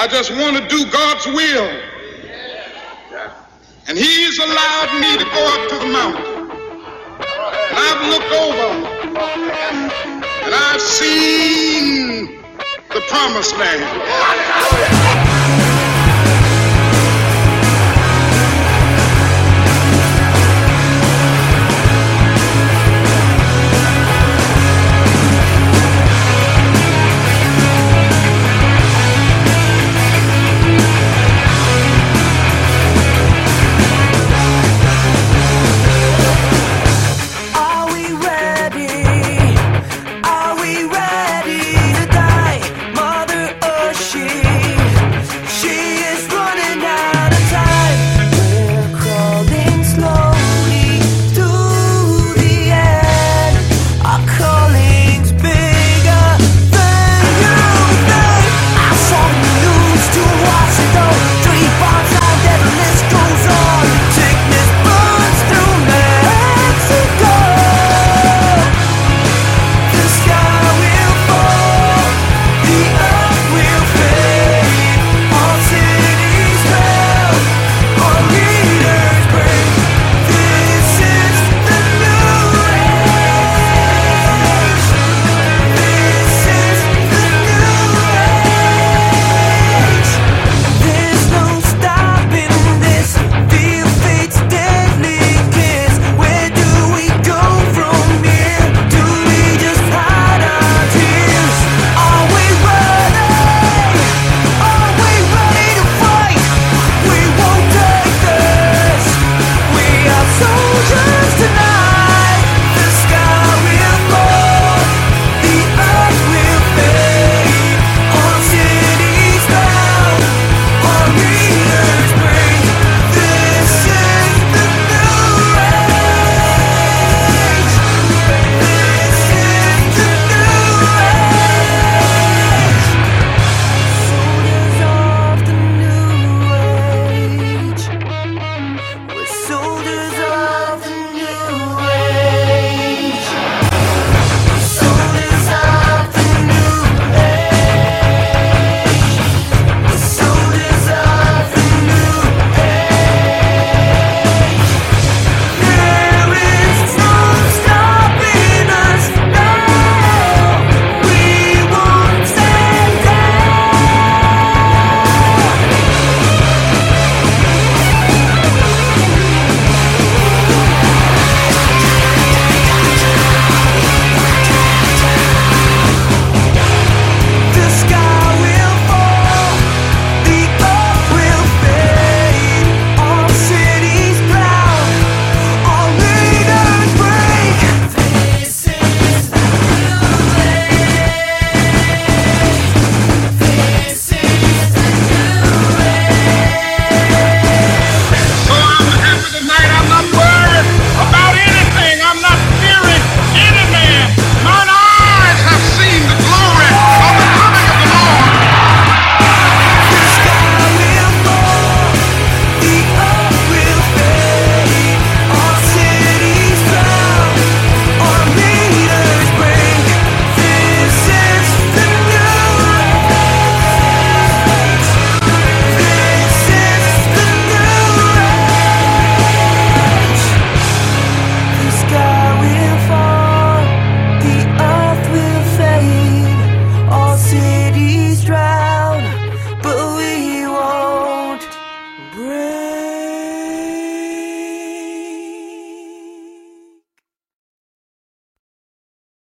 I just want to do God's will. And He's allowed me to go up to the mountain. And I've looked over and I've seen the promised land.